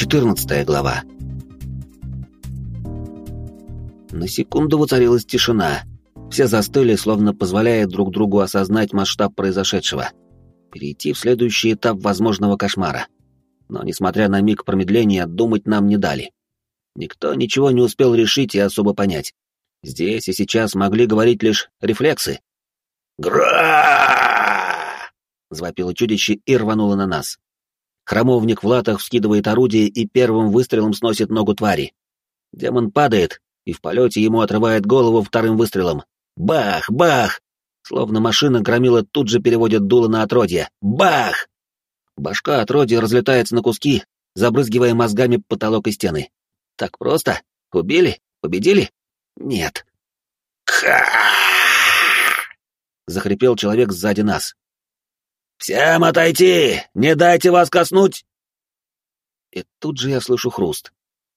14 глава. На секунду воцарилась тишина. Все застыли, словно позволяя друг другу осознать масштаб произошедшего. Перейти в следующий этап возможного кошмара. Но, несмотря на миг промедления, думать нам не дали. Никто ничего не успел решить и особо понять. Здесь и сейчас могли говорить лишь рефлексы. «Гра!» — звопило чудище и рвануло на нас. Хромовник в латах вскидывает орудие и первым выстрелом сносит ногу твари. Демон падает, и в полете ему отрывает голову вторым выстрелом. Бах! Бах! Словно машина громила тут же переводит дуло на отродье. Бах! Башка отродья разлетается на куски, забрызгивая мозгами потолок и стены. Так просто? Убили? Победили? Нет. Ха! Захрипел человек сзади нас. «Всем отойти! Не дайте вас коснуть!» И тут же я слышу хруст.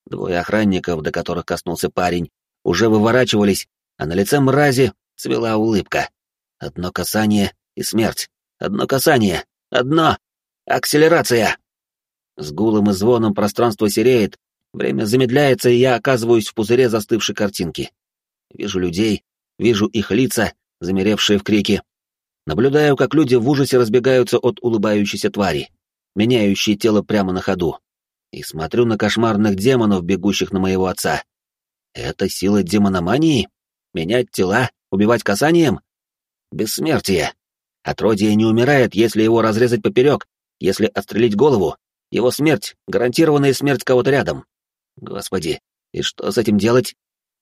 Двое охранников, до которых коснулся парень, уже выворачивались, а на лице мрази цвела улыбка. Одно касание и смерть. Одно касание. Одно. Акселерация. С гулом и звоном пространство сереет, время замедляется, и я оказываюсь в пузыре застывшей картинки. Вижу людей, вижу их лица, замеревшие в крике, Наблюдаю, как люди в ужасе разбегаются от улыбающейся твари, меняющей тело прямо на ходу. И смотрю на кошмарных демонов, бегущих на моего отца. Это сила демономании? Менять тела? Убивать касанием? Бессмертие. Отродье не умирает, если его разрезать поперек, если отстрелить голову. Его смерть — гарантированная смерть кого-то рядом. Господи, и что с этим делать?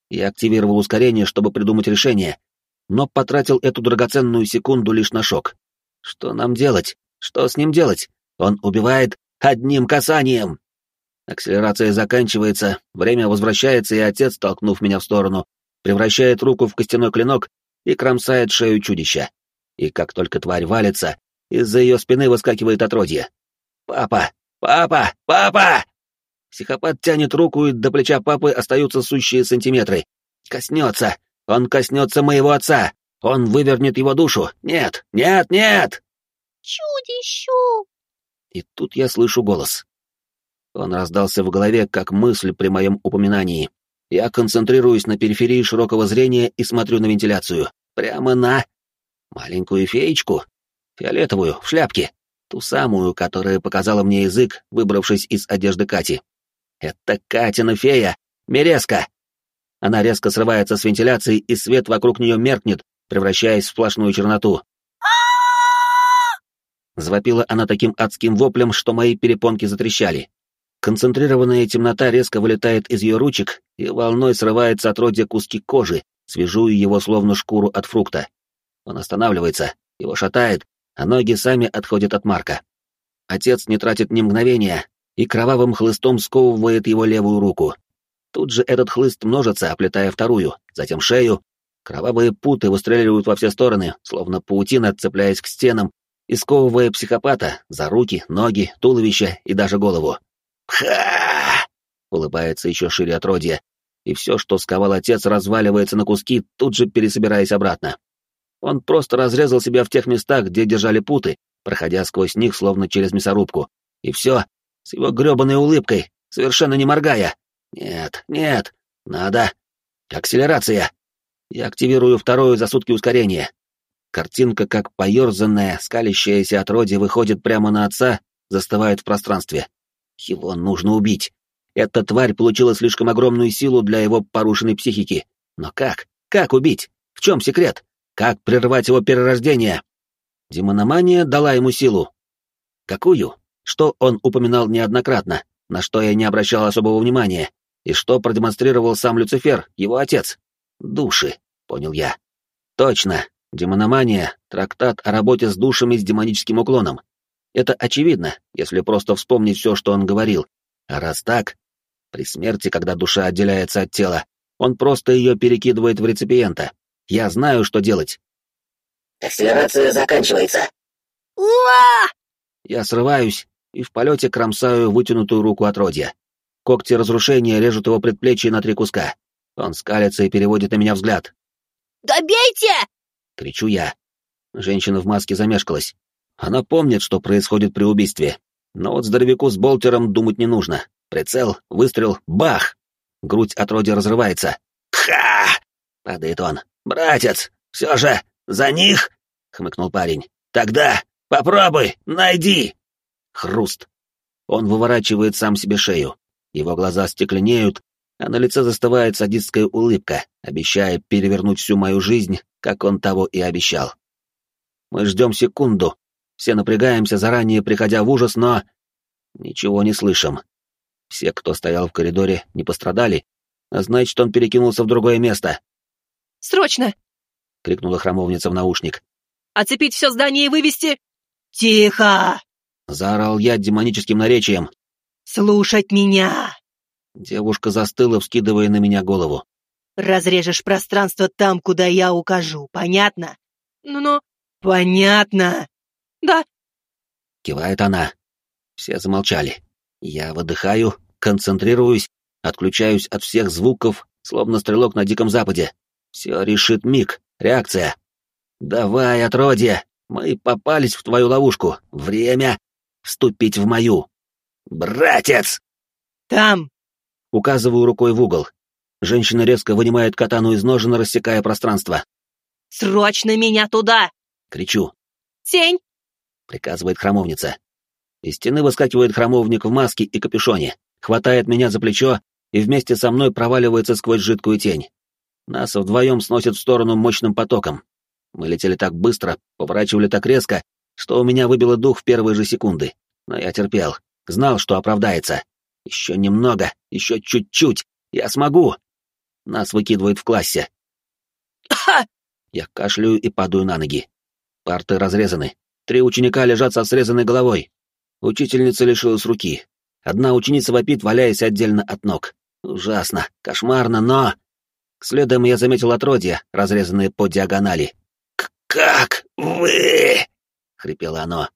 Я активировал ускорение, чтобы придумать решение, но потратил эту драгоценную секунду лишь на шок. Что нам делать? Что с ним делать? Он убивает одним касанием. Акселерация заканчивается, время возвращается, и отец, толкнув меня в сторону, превращает руку в костяной клинок и кромсает шею чудища. И как только тварь валится, из-за ее спины выскакивает отродье. «Папа! Папа! Папа!» Психопат тянет руку, и до плеча папы остаются сущие сантиметры. Коснется! Он коснется моего отца! Он вывернет его душу! Нет! Нет! Нет!» «Чудищу!» И тут я слышу голос. Он раздался в голове, как мысль при моем упоминании. Я концентрируюсь на периферии широкого зрения и смотрю на вентиляцию. Прямо на... Маленькую феечку. Фиолетовую, в шляпке. Ту самую, которая показала мне язык, выбравшись из одежды Кати. Это Катина фея! Мерезка! Она резко срывается с вентиляции, и свет вокруг нее меркнет, превращаясь в сплошную черноту. Завопила она таким адским воплем, что мои перепонки затрещали. Концентрированная темнота резко вылетает из ее ручек и волной срывается от родья куски кожи, свежую его словно шкуру от фрукта. Он останавливается, его шатает, а ноги сами отходят от Марка. Отец не тратит ни мгновения и кровавым хлыстом сковывает его левую руку, Тут же этот хлыст множится, оплетая вторую, затем шею. Кровавые путы выстреливают во все стороны, словно паутина, цепляясь к стенам, и сковывая психопата за руки, ноги, туловище и даже голову. «Ха!» — улыбается еще шире отродье, и все, что сковал отец, разваливается на куски, тут же пересобираясь обратно. Он просто разрезал себя в тех местах, где держали путы, проходя сквозь них, словно через мясорубку. И все, с его гребаной улыбкой, совершенно не моргая. Нет, нет, надо. Акселерация. Я активирую второе за сутки ускорение. Картинка, как поерзанная, скалящаяся отродье, выходит прямо на отца, застывает в пространстве. Его нужно убить. Эта тварь получила слишком огромную силу для его порушенной психики. Но как? Как убить? В чем секрет? Как прервать его перерождение? Демономания дала ему силу. Какую? Что он упоминал неоднократно, на что я не обращал особого внимания, и что продемонстрировал сам Люцифер, его отец? Души, понял я. Точно, демономания — трактат о работе с душами с демоническим уклоном. Это очевидно, если просто вспомнить все, что он говорил. А раз так, при смерти, когда душа отделяется от тела, он просто ее перекидывает в реципиента. Я знаю, что делать. Акселерация заканчивается. Уа! Я срываюсь и в полете кромсаю вытянутую руку отродья. Когти разрушения режут его предплечье на три куска. Он скалится и переводит на меня взгляд. «Добейте!» — кричу я. Женщина в маске замешкалась. Она помнит, что происходит при убийстве. Но вот здоровяку с болтером думать не нужно. Прицел, выстрел, бах! Грудь отродья разрывается. Ха! Падает он. Братец, все же за них? Хмыкнул парень. Тогда попробуй, найди. Хруст. Он выворачивает сам себе шею. Его глаза стекленеют, а на лице застывает садистская улыбка, обещая перевернуть всю мою жизнь, как он того и обещал. Мы ждем секунду, все напрягаемся, заранее приходя в ужас, но... Ничего не слышим. Все, кто стоял в коридоре, не пострадали, а значит, он перекинулся в другое место. «Срочно!» — крикнула храмовница в наушник. «Оцепить все здание и вывести...» «Тихо!» — заорал я демоническим наречием. «Слушать меня!» Девушка застыла, вскидывая на меня голову. «Разрежешь пространство там, куда я укажу, понятно?» «Ну-ну...» «Понятно!» «Да!» — кивает она. Все замолчали. Я выдыхаю, концентрируюсь, отключаюсь от всех звуков, словно стрелок на Диком Западе. Все решит миг, реакция. «Давай, отродье, мы попались в твою ловушку. Время вступить в мою». «Братец!» «Там!» Указываю рукой в угол. Женщина резко вынимает катану из ножен, рассекая пространство. «Срочно меня туда!» Кричу. «Тень!» приказывает храмовница. Из стены выскакивает храмовник в маске и капюшоне, хватает меня за плечо и вместе со мной проваливается сквозь жидкую тень. Нас вдвоем сносит в сторону мощным потоком. Мы летели так быстро, поворачивали так резко, что у меня выбило дух в первые же секунды. Но я терпел, знал, что оправдается. Еще немного, еще чуть-чуть, я смогу. Нас выкидывает в классе. Я кашляю и падаю на ноги. Парты разрезаны, Три ученика лежат со срезанной головой. Учительница лишилась руки. Одна ученица вопит, валяясь отдельно от ног. Ужасно, кошмарно, но... Следом я заметил отродья, разрезанные по диагонали. «Как вы?» — хрипело оно.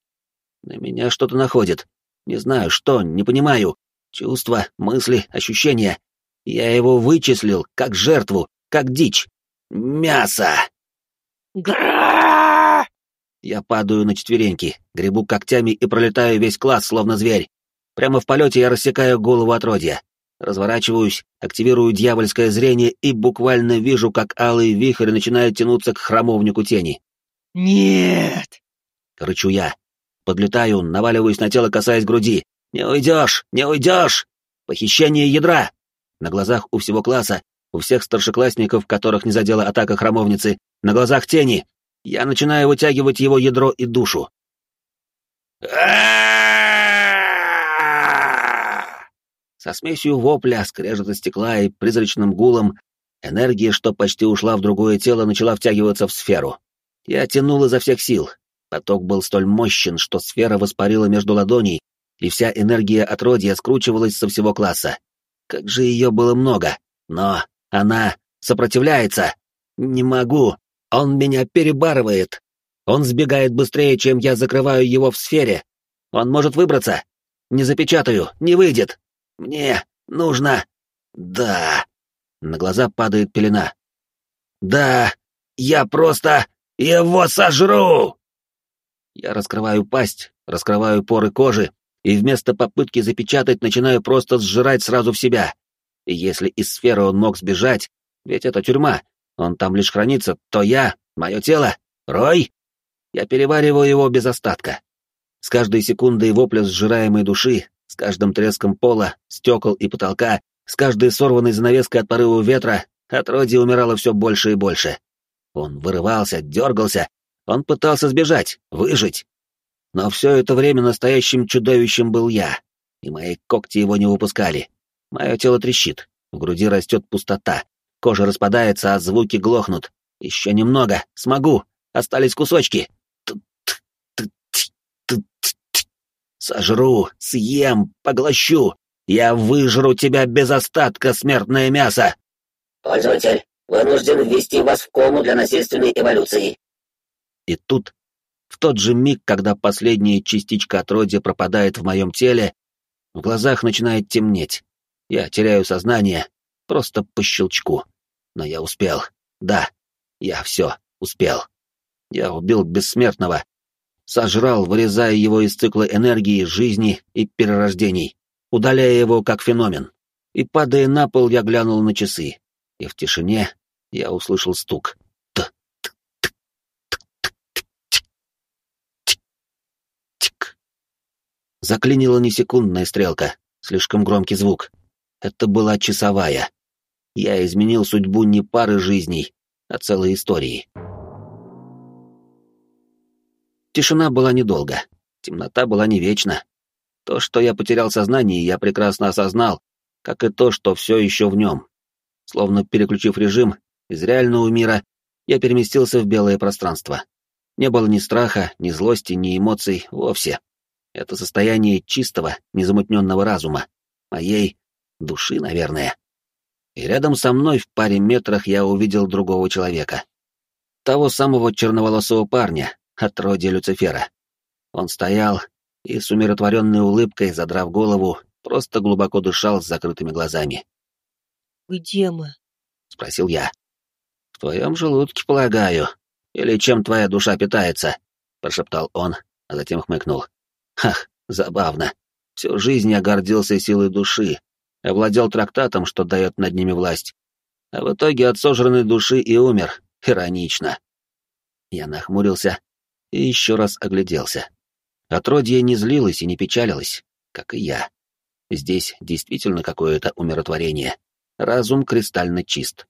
На меня что-то находит. Не знаю, что, не понимаю. Чувства, мысли, ощущения. Я его вычислил, как жертву, как дичь. Мясо! Я падаю на четвереньки, гребу когтями и пролетаю весь класс, словно зверь. Прямо в полете я рассекаю голову отродья. Разворачиваюсь, активирую дьявольское зрение и буквально вижу, как алый вихрь начинает тянуться к храмовнику тени. «Нет!» — рычу я. Подлетаю, наваливаюсь на тело, касаясь груди. «Не уйдешь! Не уйдешь! Похищение ядра!» На глазах у всего класса, у всех старшеклассников, которых не задела атака храмовницы, на глазах тени, я начинаю вытягивать его ядро и душу. Со смесью вопля, скрежета стекла и призрачным гулом энергия, что почти ушла в другое тело, начала втягиваться в сферу. Я тянул изо всех сил. Поток был столь мощен, что сфера воспарила между ладоней, и вся энергия отродья скручивалась со всего класса. Как же ее было много! Но она сопротивляется! Не могу! Он меня перебарывает. Он сбегает быстрее, чем я закрываю его в сфере. Он может выбраться. Не запечатаю, не выйдет. Мне нужно... Да. На глаза падает пелена. Да, я просто его сожру! Я раскрываю пасть, раскрываю поры кожи, и вместо попытки запечатать начинаю просто сжирать сразу в себя. И если из сферы он мог сбежать, ведь это тюрьма, он там лишь хранится, то я, мое тело, Рой, я перевариваю его без остатка. С каждой секундой вопля сжираемой души, с каждым треском пола, стекол и потолка, с каждой сорванной занавеской от порыва ветра, отродье умирало все больше и больше. Он вырывался, дергался, он пытался сбежать, выжить. Но все это время настоящим чудовищем был я, и мои когти его не выпускали. Мое тело трещит, в груди растет пустота, Кожа распадается, а звуки глохнут. Еще немного. Смогу. Остались кусочки. Сожру, съем, поглощу. Я выжру тебя без остатка, смертное мясо. Пользователь вынужден ввести вас в кому для насильственной эволюции. И тут, в тот же миг, когда последняя частичка отродья пропадает в моем теле, в глазах начинает темнеть. Я теряю сознание, просто по щелчку. Но я успел. Да, я все успел. Я убил бессмертного. Сожрал, вырезая его из цикла энергии, жизни и перерождений. удаляя его как феномен. И, падая на пол, я глянул на часы. И в тишине я услышал стук. Тик. Заклинила несекундная стрелка, слишком громкий звук. Это была часовая. Я изменил судьбу не пары жизней, а целой истории. Тишина была недолго, темнота была не вечна. То, что я потерял сознание, я прекрасно осознал, как и то, что все еще в нем. Словно переключив режим из реального мира, я переместился в белое пространство. Не было ни страха, ни злости, ни эмоций вовсе. Это состояние чистого, незамутненного разума, моей души, наверное. И рядом со мной в паре метрах я увидел другого человека. Того самого черноволосого парня, от роди Люцифера. Он стоял и с умиротворенной улыбкой, задрав голову, просто глубоко дышал с закрытыми глазами. «Где мы?» — спросил я. «В твоем желудке, полагаю. Или чем твоя душа питается?» — прошептал он, а затем хмыкнул. «Ах, забавно. Всю жизнь я гордился силой души, овладел трактатом, что дает над ними власть. А в итоге от сожранной души и умер. Иронично. Я нахмурился и еще раз огляделся. Отродье не злилось и не печалилось, как и я. Здесь действительно какое-то умиротворение. Разум кристально чист.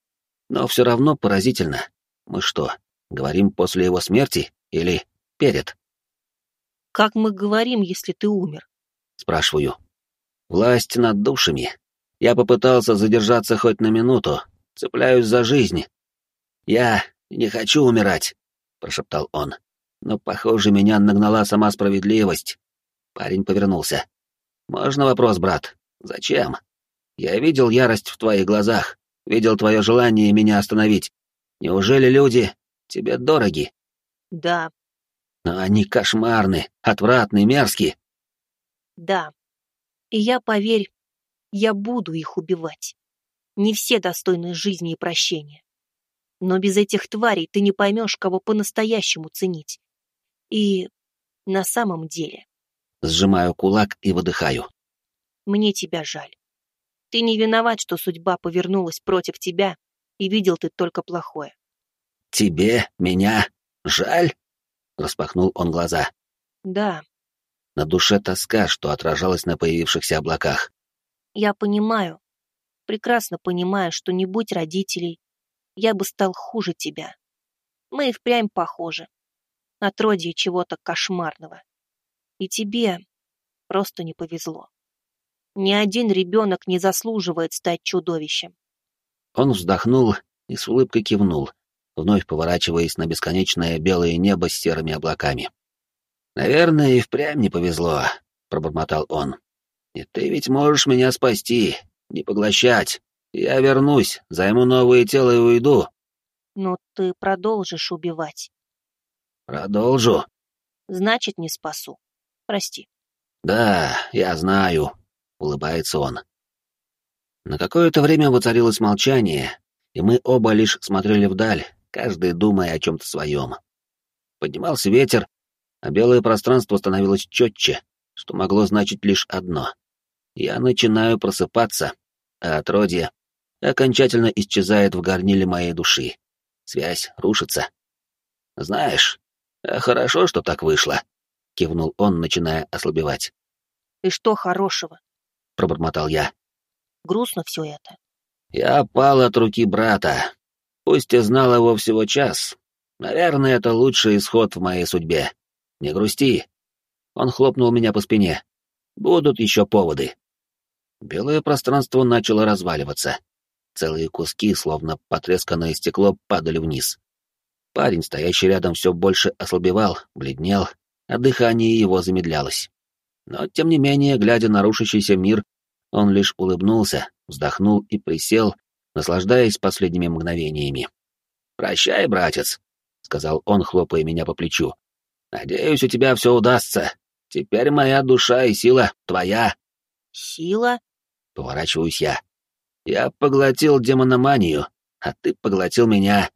Но все равно поразительно. Мы что, говорим после его смерти или перед? «Как мы говорим, если ты умер?» Спрашиваю. Власть над душами. Я попытался задержаться хоть на минуту. Цепляюсь за жизнь. «Я не хочу умирать», — прошептал он. Но, похоже, меня нагнала сама справедливость. Парень повернулся. «Можно вопрос, брат? Зачем? Я видел ярость в твоих глазах, видел твое желание меня остановить. Неужели люди тебе дороги?» «Да». «Но они кошмарны, отвратны, мерзки». «Да. И я, поверь, я буду их убивать. Не все достойны жизни и прощения. Но без этих тварей ты не поймешь, кого по-настоящему ценить. И на самом деле... Сжимаю кулак и выдыхаю. Мне тебя жаль. Ты не виноват, что судьба повернулась против тебя, и видел ты только плохое. Тебе? Меня? Жаль? Распахнул он глаза. Да. На душе тоска, что отражалась на появившихся облаках. Я понимаю, прекрасно понимаю, что не будь родителей, я бы стал хуже тебя. Мы и впрямь похожи. Отродье чего-то кошмарного. И тебе просто не повезло. Ни один ребенок не заслуживает стать чудовищем. Он вздохнул и с улыбкой кивнул, вновь поворачиваясь на бесконечное белое небо с серыми облаками. «Наверное, и впрямь не повезло», — пробормотал он. И ты ведь можешь меня спасти, не поглощать. Я вернусь, займу новое тело и уйду. Но ты продолжишь убивать. Продолжу. Значит, не спасу. Прости. Да, я знаю, улыбается он. На какое-то время воцарилось молчание, и мы оба лишь смотрели вдаль, каждый думая о чем-то своем. Поднимался ветер, а белое пространство становилось четче, что могло значить лишь одно я начинаю просыпаться, а отродье окончательно исчезает в горниле моей души. Связь рушится. Знаешь, а хорошо, что так вышло, — кивнул он, начиная ослабевать. «И что хорошего?» — пробормотал я. «Грустно все это». Я пал от руки брата. Пусть и знал его всего час. Наверное, это лучший исход в моей судьбе. Не грусти. Он хлопнул меня по спине. Будут еще поводы. Белое пространство начало разваливаться. Целые куски, словно потресканное стекло, падали вниз. Парень, стоящий рядом, все больше ослабевал, бледнел, а дыхание его замедлялось. Но, тем не менее, глядя на рушащийся мир, он лишь улыбнулся, вздохнул и присел, наслаждаясь последними мгновениями. «Прощай, братец», — сказал он, хлопая меня по плечу. «Надеюсь, у тебя все удастся. Теперь моя душа и сила твоя». «Сила?» Поворачиваюсь я. Я поглотил демономанию, а ты поглотил меня.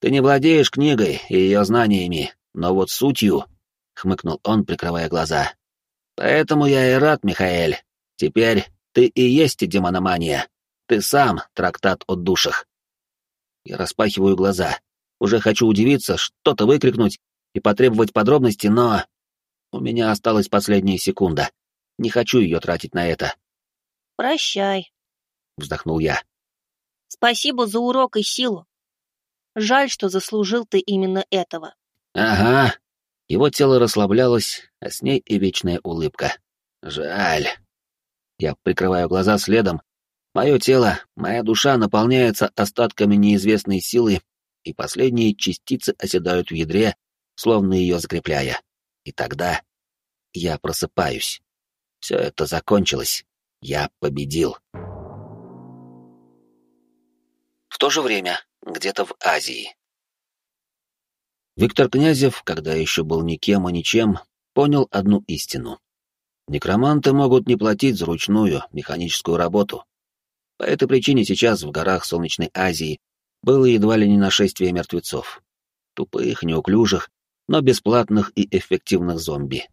Ты не владеешь книгой и ее знаниями, но вот сутью, — хмыкнул он, прикрывая глаза. Поэтому я и рад, Михаэль. Теперь Ты и есть демономания. Ты сам трактат о душах. Я распахиваю глаза. Уже хочу удивиться, что-то выкрикнуть и потребовать подробностей, но... У меня осталась последняя секунда. Не хочу ее тратить на это. «Прощай», — вздохнул я. «Спасибо за урок и силу. Жаль, что заслужил ты именно этого». «Ага». Его тело расслаблялось, а с ней и вечная улыбка. «Жаль». Я прикрываю глаза следом. Мое тело, моя душа наполняется остатками неизвестной силы, и последние частицы оседают в ядре, словно ее закрепляя. И тогда я просыпаюсь. Все это закончилось. Я победил. В то же время, где-то в Азии. Виктор Князев, когда еще был никем и ничем, понял одну истину. Некроманты могут не платить за ручную, механическую работу. По этой причине сейчас в горах Солнечной Азии было едва ли не нашествие мертвецов. Тупых, неуклюжих, но бесплатных и эффективных зомби.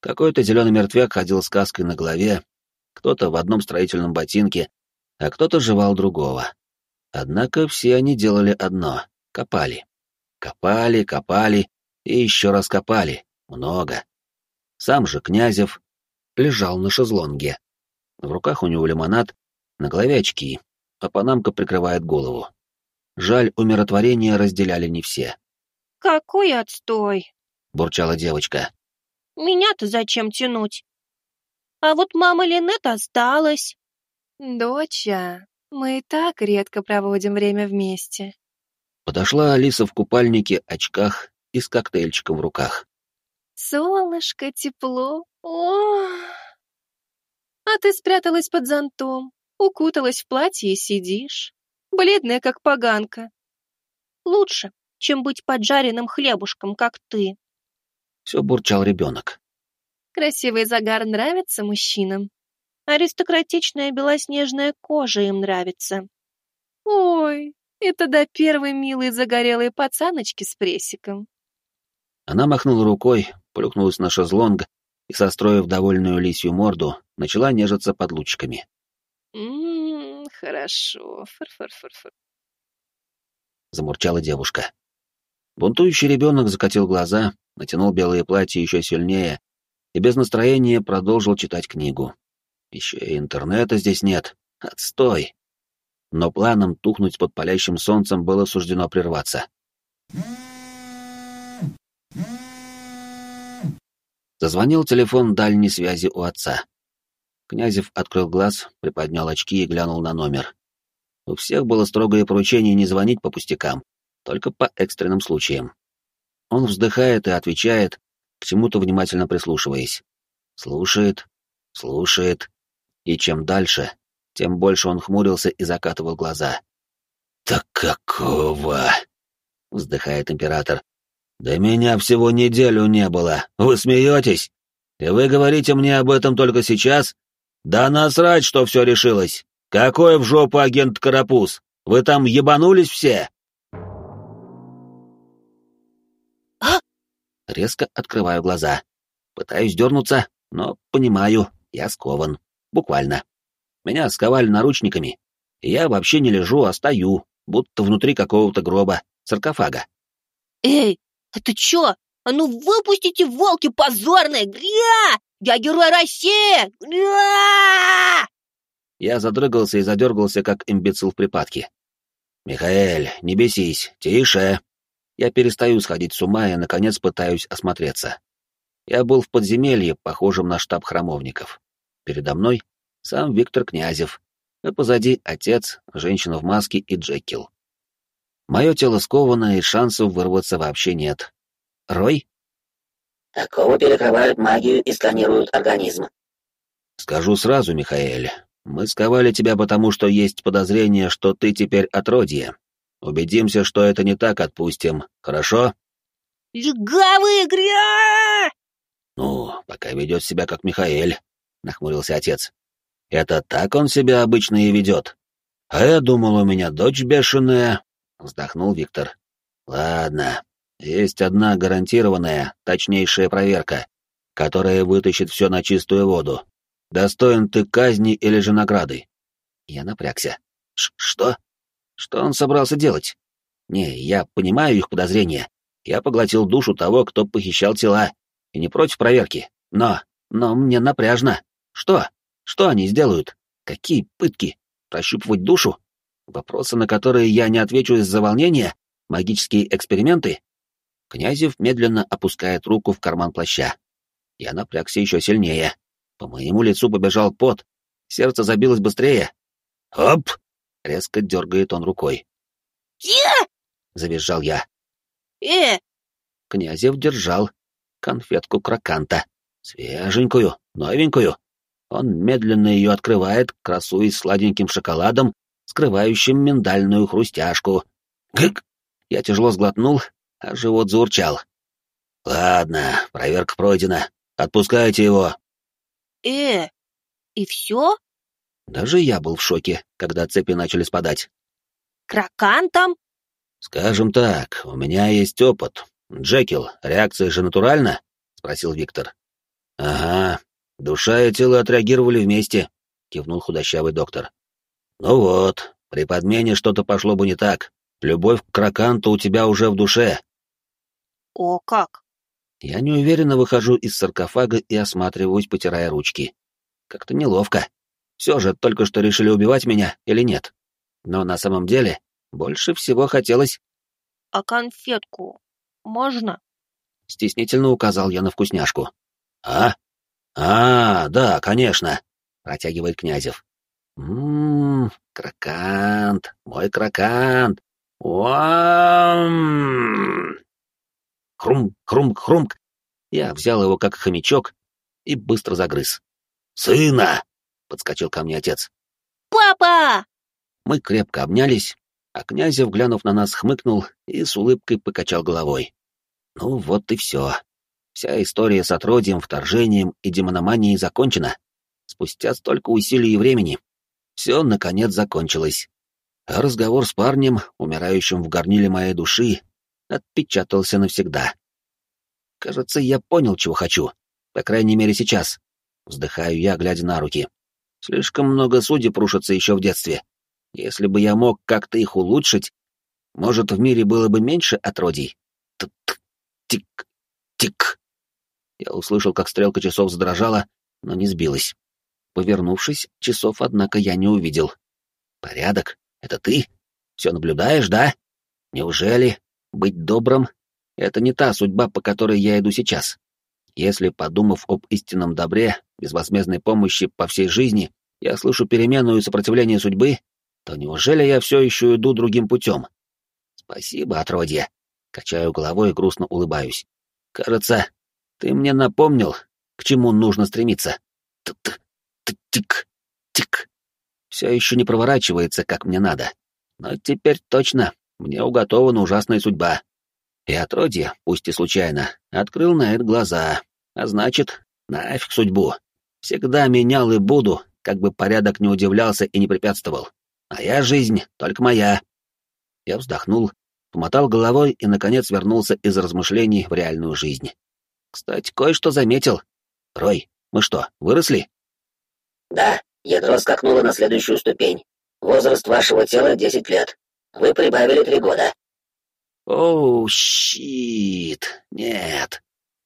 Какой-то зеленый мертвяк ходил с каской на голове, кто-то в одном строительном ботинке, а кто-то жевал другого. Однако все они делали одно — копали. Копали, копали и еще раз копали. Много. Сам же Князев лежал на шезлонге. В руках у него лимонад, на голове очки, а панамка прикрывает голову. Жаль, умиротворение разделяли не все. «Какой отстой!» — бурчала девочка. «Меня-то зачем тянуть? А вот мама Линет осталась». «Доча, мы и так редко проводим время вместе». Подошла Алиса в купальнике, очках и с коктейльчиком в руках. «Солнышко, тепло, о, А ты спряталась под зонтом, укуталась в платье и сидишь, бледная, как поганка. Лучше, чем быть поджаренным хлебушком, как ты. Все бурчал ребенок. Красивый загар нравится мужчинам. Аристократичная белоснежная кожа им нравится. Ой, это до первой милой загорелой пацаночки с прессиком. Она махнула рукой, плюхнулась на шезлонг и, состроив довольную лисью морду, начала нежиться под лучиками. «Ммм, хорошо, фыр-фыр-фыр-фыр», — замурчала девушка. Бунтующий ребенок закатил глаза, натянул белое платье еще сильнее и без настроения продолжил читать книгу. Еще и интернета здесь нет. Отстой. Но планом тухнуть под палящим солнцем было суждено прерваться. Зазвонил телефон дальней связи у отца. Князев открыл глаз, приподнял очки и глянул на номер. У всех было строгое поручение не звонить по пустякам, только по экстренным случаям. Он вздыхает и отвечает, к чему-то внимательно прислушиваясь. Слушает, слушает, и чем дальше, тем больше он хмурился и закатывал глаза. «Так какого?» — вздыхает император. «Да меня всего неделю не было. Вы смеетесь? И вы говорите мне об этом только сейчас? Да насрать, что все решилось. Какой в жопу агент Карапуз? Вы там ебанулись все?» «А?» Резко открываю глаза. Пытаюсь дернуться, но понимаю, я скован. Буквально. Меня сковали наручниками, и я вообще не лежу, а стою, будто внутри какого-то гроба, саркофага. «Эй, это чё? А ну выпустите, волки позорные! Гря! Я герой России! Гря!» Я задрыгался и задергался, как имбецил в припадке. «Михаэль, не бесись, тише!» Я перестаю сходить с ума и, наконец, пытаюсь осмотреться. Я был в подземелье, похожем на штаб храмовников. Передо мной сам Виктор Князев, а позади отец, женщина в маске и Джекил. Мое тело сковано, и шансов вырваться вообще нет. Рой? Такого перекрывают магию и сканируют организм. Скажу сразу, Михаэль, мы сковали тебя потому, что есть подозрение, что ты теперь отродье. Убедимся, что это не так, отпустим, хорошо? Легавые гря! Ну, пока ведет себя как Михаэль, нахмурился отец. Это так он себя обычно и ведет. А я думал, у меня дочь бешеная, вздохнул Виктор. Ладно, есть одна гарантированная, точнейшая проверка, которая вытащит все на чистую воду. Достоин ты казни или же награды? Я напрягся. Ш что? Что он собрался делать? Не, я понимаю их подозрения. Я поглотил душу того, кто похищал тела, и не против проверки. Но, но мне напряжно. Что? Что они сделают? Какие пытки? Прощупывать душу? Вопросы, на которые я не отвечу из-за волнения? Магические эксперименты? Князев медленно опускает руку в карман плаща. Я напрягся еще сильнее. По моему лицу побежал пот. Сердце забилось быстрее. «Оп!» — резко дергает он рукой. «Е!» — завизжал я. «Э!» Князев держал конфетку кроканта. Свеженькую, новенькую. Он медленно ее открывает, красуясь сладеньким шоколадом, скрывающим миндальную хрустяшку. Гык! Я тяжело сглотнул, а живот заурчал. «Ладно, проверка пройдена. Отпускайте его». «Э! И все?» Даже я был в шоке, когда цепи начали спадать. «Кракантом?» «Скажем так, у меня есть опыт. Джекил, реакция же натуральна?» — спросил Виктор. «Ага, душа и тело отреагировали вместе», — кивнул худощавый доктор. «Ну вот, при подмене что-то пошло бы не так. Любовь к краканту у тебя уже в душе». «О, как?» Я неуверенно выхожу из саркофага и осматриваюсь, потирая ручки. Как-то неловко. Все же только что решили убивать меня или нет. Но на самом деле больше всего хотелось... «А конфетку можно?» Стеснительно указал я на вкусняшку. «А? А, да, конечно», — протягивает Князев. «Ммм, кракант, мой кракант. Уам!» Хрум, хрум, хрумк. Я взял его как хомячок и быстро загрыз. «Сына!» — подскочил ко мне отец. «Папа!» Мы крепко обнялись, а Князев, глянув на нас, хмыкнул и с улыбкой покачал головой. Ну вот и все. Вся история с отродьем, вторжением и демономанией закончена. Спустя столько усилий и времени. Все, наконец, закончилось. А разговор с парнем, умирающим в горниле моей души, отпечатался навсегда. Кажется, я понял, чего хочу. По крайней мере, сейчас. Вздыхаю я, глядя на руки. Слишком много судеб рушатся еще в детстве. Если бы я мог как-то их улучшить, может, в мире было бы меньше отродий. Тик, тик. Я услышал, как стрелка часов задрожала, но не сбилась. Повернувшись, часов, однако, я не увидел. Порядок? Это ты? Все наблюдаешь, да? Неужели быть добрым — это не та судьба, по которой я иду сейчас? Если, подумав об истинном добре, безвозмездной помощи по всей жизни, я слышу перемену и сопротивление судьбы, то неужели я все еще иду другим путем? Спасибо, отродье. Качаю головой и грустно улыбаюсь. Кажется, ты мне напомнил, к чему нужно стремиться. Тик, тик. Все еще не проворачивается, как мне надо. Но теперь точно мне уготована ужасная судьба. И отродье, пусть и случайно, открыл на это глаза, а значит, нафиг судьбу. Всегда менял и буду, как бы порядок не удивлялся и не препятствовал. Моя жизнь только моя. Я вздохнул, помотал головой и, наконец, вернулся из размышлений в реальную жизнь. Кстати, кое-что заметил. Рой, мы что, выросли? Да, ядро скакнуло на следующую ступень. Возраст вашего тела — десять лет. Вы прибавили три года. Оу, щит. Нет.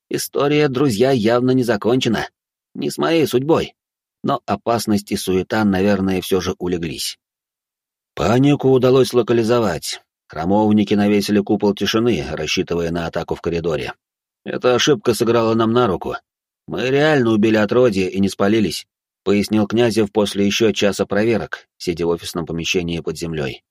История, друзья, явно не закончена. Не с моей судьбой. Но опасность и суета, наверное, все же улеглись. Панику удалось локализовать. Храмовники навесили купол тишины, рассчитывая на атаку в коридоре. Эта ошибка сыграла нам на руку. Мы реально убили отродье и не спалились, пояснил Князев после еще часа проверок, сидя в офисном помещении под землей.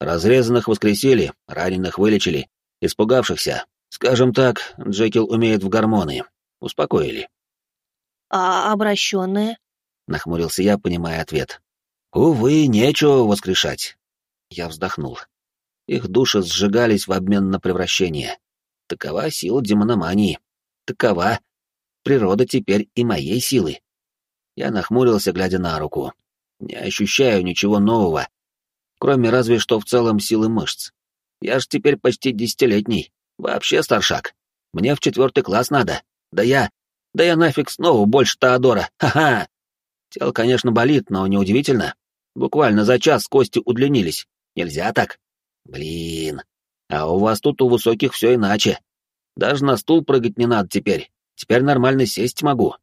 Разрезанных воскресили, раненых вылечили, испугавшихся. Скажем так, Джекил умеет в гормоны. Успокоили. «А обращенные?» — нахмурился я, понимая ответ. «Увы, нечего воскрешать». Я вздохнул. Их души сжигались в обмен на превращение. Такова сила демономании. Такова природа теперь и моей силы. Я нахмурился, глядя на руку. Не ощущаю ничего нового, кроме разве что в целом силы мышц. Я ж теперь почти десятилетний, вообще старшак. Мне в четвертый класс надо. Да я... Да я нафиг снова больше Теодора, ха-ха! Тело, конечно, болит, но неудивительно. Буквально за час кости удлинились. Нельзя так. Блин. А у вас тут у высоких все иначе. Даже на стул прыгать не надо теперь. Теперь нормально сесть могу.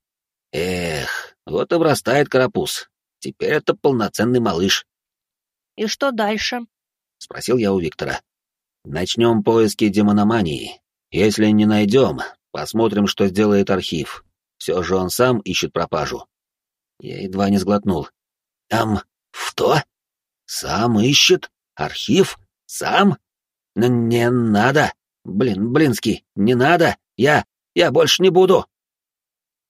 Эх, вот и врастает карапуз. Теперь это полноценный малыш. И что дальше? Спросил я у Виктора. Начнем поиски демономании. Если не найдем, посмотрим, что сделает архив. Все же он сам ищет пропажу. Я едва не сглотнул. Там что? Сам ищет? Архив? Сам? Н не надо. Блин, Блинский, не надо. Я... я больше не буду.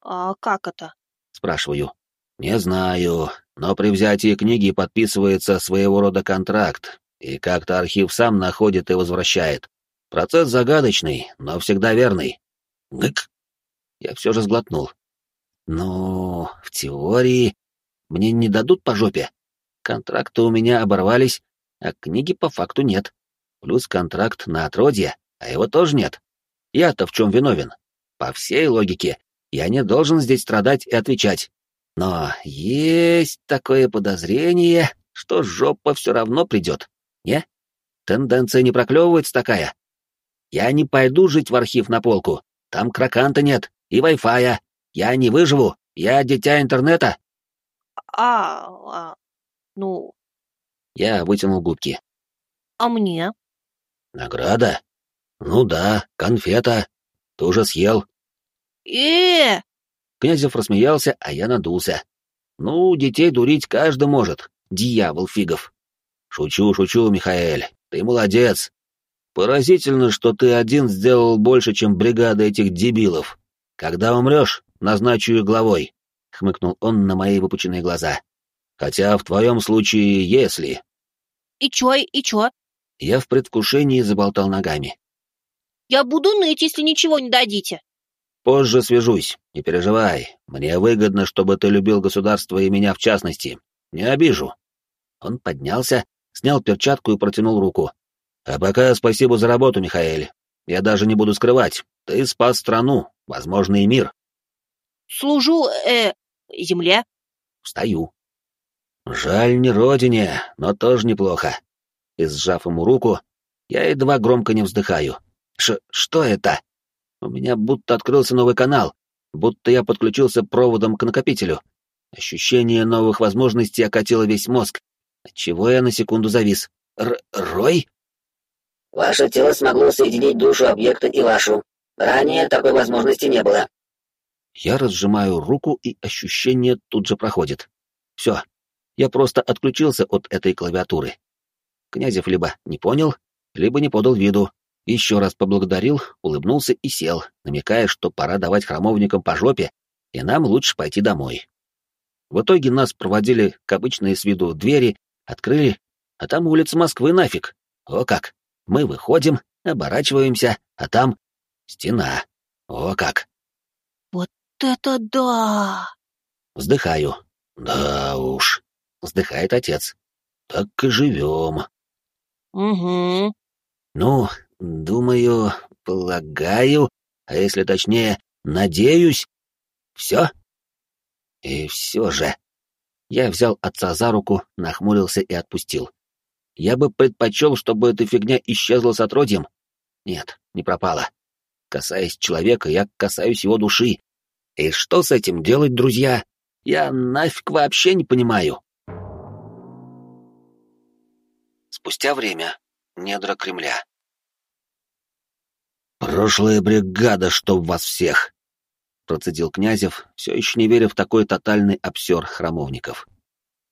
А как это? Спрашиваю. Не знаю, но при взятии книги подписывается своего рода контракт, и как-то архив сам находит и возвращает. Процесс загадочный, но всегда верный. Гык. Я все же сглотнул. Ну, в теории, мне не дадут по жопе. Контракты у меня оборвались, а книги по факту нет. Плюс контракт на отродье, а его тоже нет. Я-то в чем виновен? По всей логике, я не должен здесь страдать и отвечать. Но есть такое подозрение, что жопа все равно придет. Не? Тенденция не проклевывается такая. Я не пойду жить в архив на полку. Там краканта нет и вай-фая. Я не выживу. Я дитя интернета. А, а ну... Я вытянул губки. А мне? Награда? Ну да, конфета. Ты уже съел. э Князев рассмеялся, а я надулся. Ну, детей дурить каждый может. Дьявол фигов. Шучу, шучу, Михаэль. Ты молодец. Поразительно, что ты один сделал больше, чем бригада этих дебилов. Когда умрешь, назначу их главой, — хмыкнул он на мои выпученные глаза. Хотя в твоем случае, если... И чё, и чё? Я в предвкушении заболтал ногами. Я буду ныть, если ничего не дадите. Позже свяжусь, не переживай. Мне выгодно, чтобы ты любил государство и меня в частности. Не обижу. Он поднялся, снял перчатку и протянул руку. А пока спасибо за работу, Михаэль. Я даже не буду скрывать. Ты спас страну, возможно, и мир. Служу, э, земле. Встаю. Жаль не родине, но тоже неплохо. И сжав ему руку, я едва громко не вздыхаю. Ш что это? У меня будто открылся новый канал, будто я подключился проводом к накопителю. Ощущение новых возможностей окатило весь мозг, отчего я на секунду завис. Р Рой? Ваше тело смогло соединить душу объекта и вашу. Ранее такой возможности не было. Я разжимаю руку, и ощущение тут же проходит. Все, я просто отключился от этой клавиатуры. Князев либо не понял, либо не подал виду, еще раз поблагодарил, улыбнулся и сел, намекая, что пора давать храмовникам по жопе, и нам лучше пойти домой. В итоге нас проводили к обычной с виду двери, открыли, а там улица Москвы нафиг. О как! Мы выходим, оборачиваемся, а там стена. О как! Вот это да! Вздыхаю. Да уж. Вздыхает отец. Так и живем. Угу. Ну, думаю, полагаю, а если точнее, надеюсь. Все? И все же. Я взял отца за руку, нахмурился и отпустил. Я бы предпочел, чтобы эта фигня исчезла с отродьем. Нет, не пропала. Касаясь человека, я касаюсь его души. И что с этим делать, друзья? Я нафиг вообще не понимаю. Спустя время. Недра Кремля. «Прошлая бригада, чтоб вас всех!» — процедил Князев, все еще не веря в такой тотальный обсер храмовников.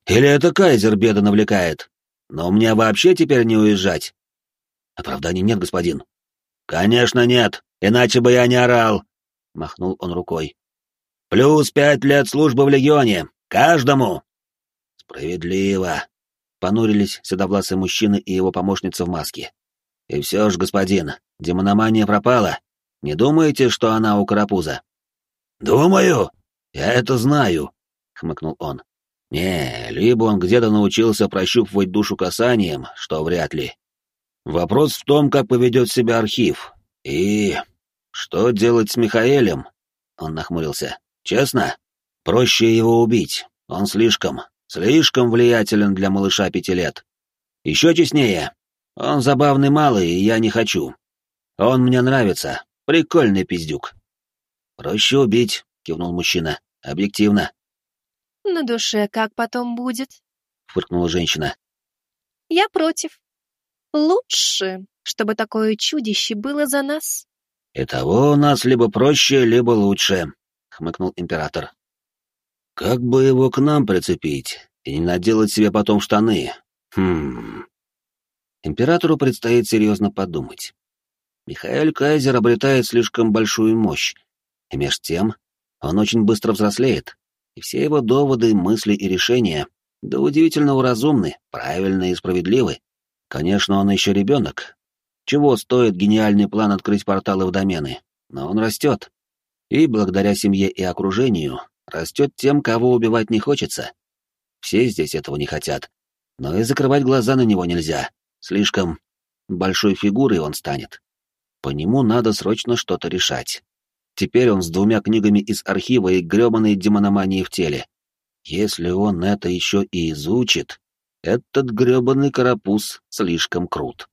«Или это кайзер беда навлекает? Но мне вообще теперь не уезжать?» «Оправданий нет, господин». «Конечно нет, иначе бы я не орал!» — махнул он рукой. «Плюс пять лет службы в Легионе! Каждому!» «Справедливо!» — понурились седовласые мужчины и его помощница в маске. «И все ж, господин, демономания пропала. Не думаете, что она у Карапуза?» «Думаю! Я это знаю!» — хмыкнул он. «Не, либо он где-то научился прощупывать душу касанием, что вряд ли. Вопрос в том, как поведет себя архив. И... что делать с Михаэлем?» Он нахмурился. «Честно? Проще его убить. Он слишком, слишком влиятелен для малыша пяти лет. Еще честнее. Он забавный малый, и я не хочу. Он мне нравится. Прикольный пиздюк. Проще убить, кивнул мужчина. Объективно. На душе как потом будет? Фыркнула женщина. Я против. Лучше, чтобы такое чудище было за нас. И того у нас либо проще, либо лучше, хмыкнул император. Как бы его к нам прицепить и не наделать себе потом штаны? Хм. Императору предстоит серьезно подумать. Михаил Кайзер обретает слишком большую мощь, и меж тем он очень быстро взрослеет, и все его доводы, мысли и решения до удивительного разумны, правильны и справедливы. Конечно, он еще ребенок. Чего стоит гениальный план открыть порталы в домены? Но он растет. И благодаря семье и окружению растет тем, кого убивать не хочется. Все здесь этого не хотят. Но и закрывать глаза на него нельзя. Слишком большой фигурой он станет. По нему надо срочно что-то решать. Теперь он с двумя книгами из архива и грёбаной демономанией в теле. Если он это еще и изучит, этот грёбаный карапуз слишком крут.